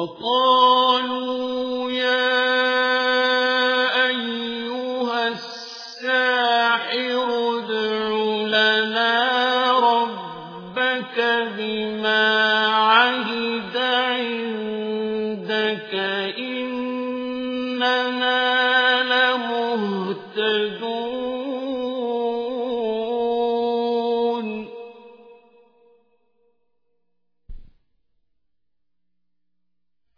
وقالوا يا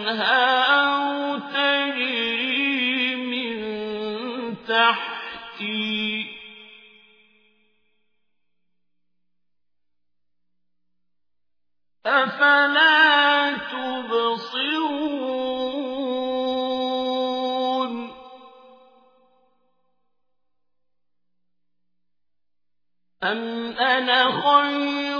الأنهار تجري من تحتي. أفلا تبصرون؟ أم أنا خير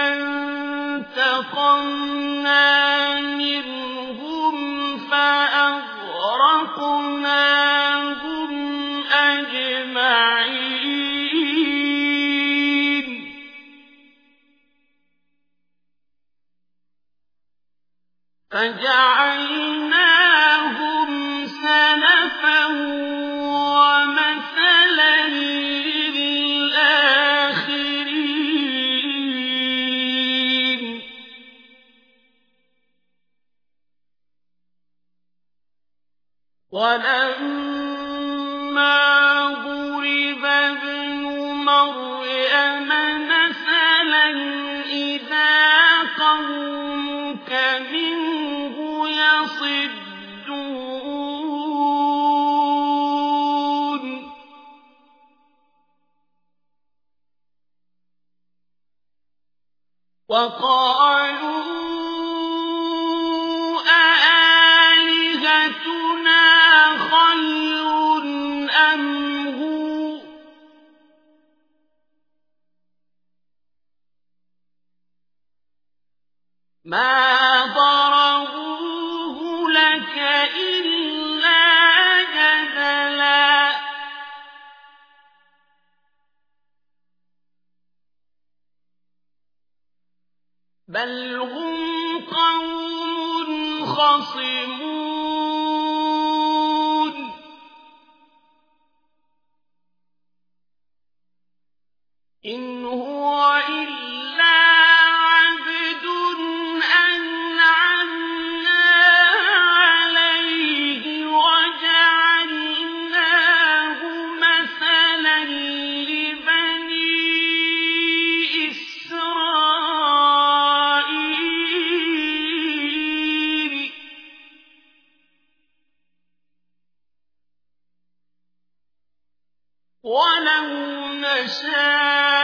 آسفونا انتقمنا منهم فأغرقناهم أجمعين. فجعلناهم ولما ضرب ابن مريم مثلا إذا قومك منه يصدون. وقالوا أآلهتنا ما لك إلا بل هم قوم خصمون ولو نشاء